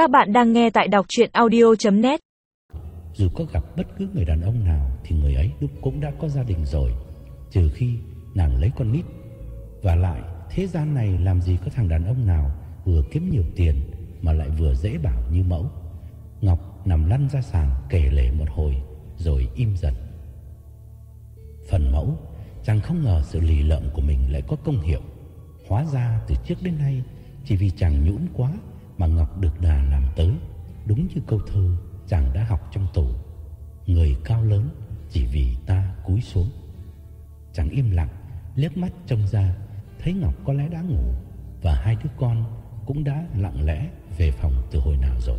Các bạn đang nghe tại đọc chuyện audio.net Dù có gặp bất cứ người đàn ông nào Thì người ấy lúc cũng đã có gia đình rồi, Trừ khi nàng lấy con nít. Và lại, thế gian này làm gì có thằng đàn ông nào Vừa kiếm nhiều tiền Mà lại vừa dễ bảo như mẫu. Ngọc nằm lăn ra sàn kể lể một hồi, Rồi im dần. Phần mẫu, Chàng không ngờ sự lì lợm của mình lại có công hiệu. Hóa ra từ trước đến nay, Chỉ vì chàng nhũn quá mà Ngọc được đà làm tới Đúng như câu thơ chàng đã học trong tủ Người cao lớn Chỉ vì ta cúi xuống. Chàng im lặng, liếc mắt trông ra, Thấy Ngọc có lẽ đã ngủ Và hai đứa con cũng đã lặng lẽ Về phòng từ hồi nào rồi.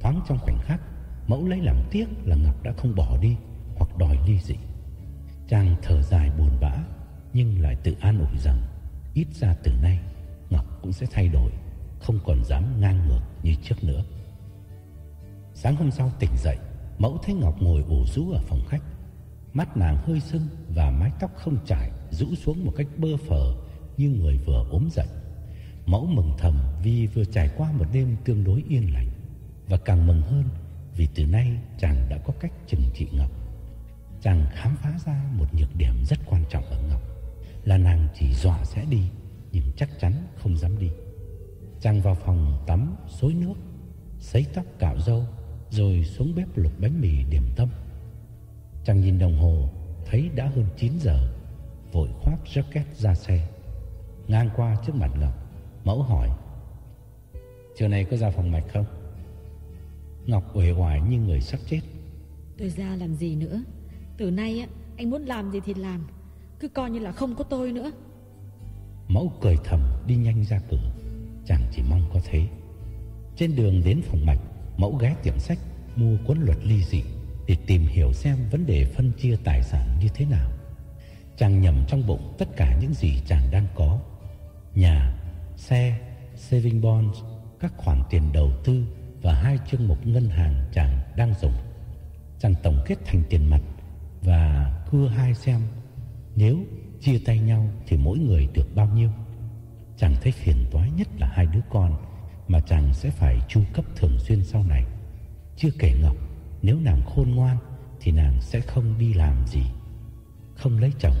Thoáng trong khoảnh khắc, Mẫu lấy làm tiếc là Ngọc đã không bỏ đi Hoặc đòi ly dị. Chàng thở dài buồn bã, Nhưng lại tự an ủi rằng, Ít ra từ nay Ngọc cũng sẽ thay đổi. Không còn dám ngang ngược như trước nữa. Sáng hôm sau tỉnh dậy, Mẫu thấy Ngọc ngồi ủ rũ ở phòng khách. Mắt nàng hơi sưng Và mái tóc không trải, Rũ xuống một cách bơ phờ Như người vừa ốm dậy. Mẫu mừng thầm vì vừa trải qua một đêm tương đối yên lành. Và càng mừng hơn Vì từ nay chàng đã có cách trừng trị Ngọc. Chàng khám phá ra một nhược điểm rất quan trọng ở Ngọc, Là nàng chỉ dọa sẽ đi, Nhưng chắc chắn không dám đi. Chàng vào phòng tắm xối nước Sấy tóc cạo râu Rồi xuống bếp lục bánh mì điểm tâm. Chàng nhìn đồng hồ Thấy đã hơn 9 giờ Vội khoác jacket ra xe. Ngang qua trước mặt Ngọc Mẫu hỏi Chiều nay có ra phòng mạch không? Ngọc uể oải như người sắp chết. Tôi ra làm gì nữa? Từ nay á anh muốn làm gì thì làm. Cứ coi như là không có tôi nữa. Mẫu cười thầm đi nhanh ra cửa chàng chỉ mong có thế. Trên đường đến phòng mạch Mẫu ghé tiệm sách Mua cuốn luật ly dị Để tìm hiểu xem vấn đề phân chia tài sản như thế nào. Chàng nhầm trong bụng tất cả những gì chàng đang có. Nhà, xe, saving bonds Các khoản tiền đầu tư Và hai chương mục ngân hàng chàng đang dùng. Chàng tổng kết thành tiền mặt Và cưa hai xem Nếu chia tay nhau Thì mỗi người được bao nhiêu? Chàng thấy phiền toái nhất là hai đứa con Mà chàng sẽ phải chu cấp thường xuyên sau này. Chưa kể Ngọc, Nếu nàng khôn ngoan Thì nàng sẽ không đi làm gì. Không lấy chồng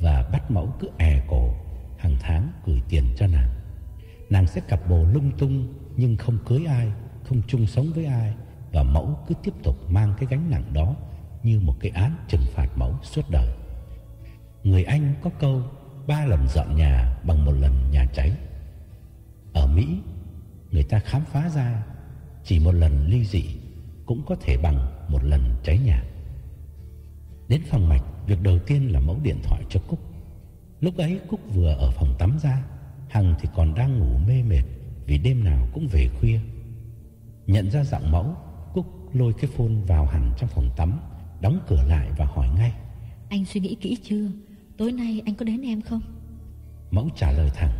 Và bắt mẫu cứ e è cổ Hàng tháng gửi tiền cho nàng. Nàng sẽ cặp bồ lung tung Nhưng không cưới ai, Không chung sống với ai Và mẫu cứ tiếp tục mang cái gánh nặng đó Như một cái án trừng phạt mẫu suốt đời. Người Anh có câu Ba lần dọn nhà bằng một lần nhà cháy. Ở Mỹ, Người ta khám phá ra Chỉ một lần ly dị Cũng có thể bằng một lần cháy nhà. Đến phòng mạch, Việc đầu tiên là mẫu điện thoại cho Cúc. Lúc ấy Cúc vừa ở phòng tắm ra, Hằng thì còn đang ngủ mê mệt Vì đêm nào cũng về khuya. Nhận ra giọng mẫu, Cúc lôi cái phone vào hẳn trong phòng tắm, Đóng cửa lại và hỏi ngay. Anh suy nghĩ kỹ chưa? Tối nay anh có đến em không? Mẫu trả lời thẳng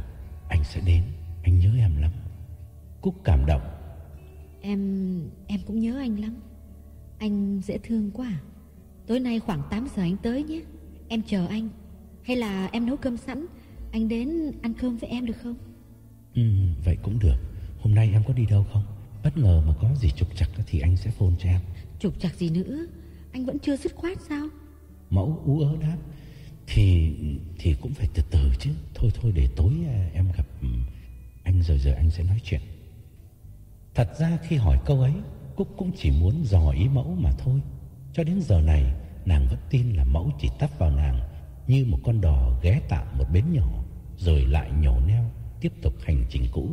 Anh sẽ đến Anh nhớ em lắm. Cúc cảm động. Em em cũng nhớ anh lắm. Anh dễ thương quá à? Tối nay khoảng 8 giờ anh tới nhé. Em chờ anh. Hay là em nấu cơm sẵn Anh đến ăn cơm với em được không? Ừ, Vậy cũng được. Hôm nay em có đi đâu không? Bất ngờ mà có gì trục trặc thì anh sẽ phone cho em. Trục trặc gì nữa? Anh vẫn chưa dứt khoát sao? Mẫu ú ớ đáp thì thì cũng phải từ từ chứ. Thôi thôi, để tối à, em gặp ừ, anh rồi giờ anh sẽ nói chuyện. Thật ra khi hỏi câu ấy, Cúc cũng chỉ muốn dò ý mẫu mà thôi. Cho đến giờ này, Nàng vẫn tin là mẫu chỉ tắp vào nàng Như một con đò ghé tạm một bến nhỏ, Rồi lại nhổ neo, Tiếp tục hành trình cũ.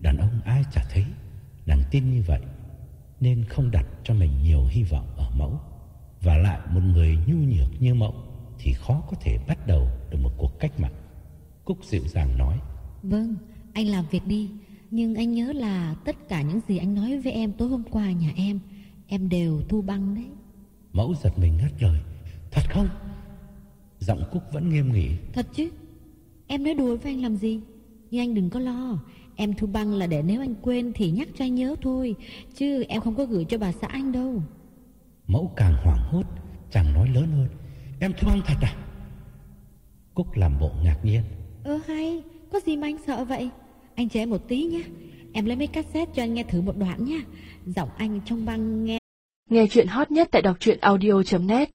Đàn ông ai chả thấy, Nàng tin như vậy, Nên không đặt cho mình nhiều hy vọng ở mẫu, Và lại một người nhu nhược như mẫu. Thì khó có thể bắt đầu được một cuộc cách mạng. Cúc dịu dàng nói. Vâng anh làm việc đi. Nhưng anh nhớ là tất cả những gì anh nói với em tối hôm qua nhà em Em đều thu băng đấy. Mẫu giật mình ngắt lời. Thật không? Giọng Cúc vẫn nghiêm nghị. Thật chứ? Em nói đùa với anh làm gì? Nhưng anh đừng có lo. Em thu băng là để nếu anh quên thì nhắc cho anh nhớ thôi. Chứ em không có gửi cho bà xã anh đâu. Mẫu càng hoảng hốt Chàng nói lớn hơn Em băng thật à? Cúc làm bộ ngạc nhiên. Ơ hay. Có gì mà anh sợ vậy? Anh chờ em một tí nhé Em lấy mấy cassette cho anh nghe thử một đoạn nhé Giọng anh trong băng nghe. Nghe chuyện hot nhất tại đọc truyện audio.net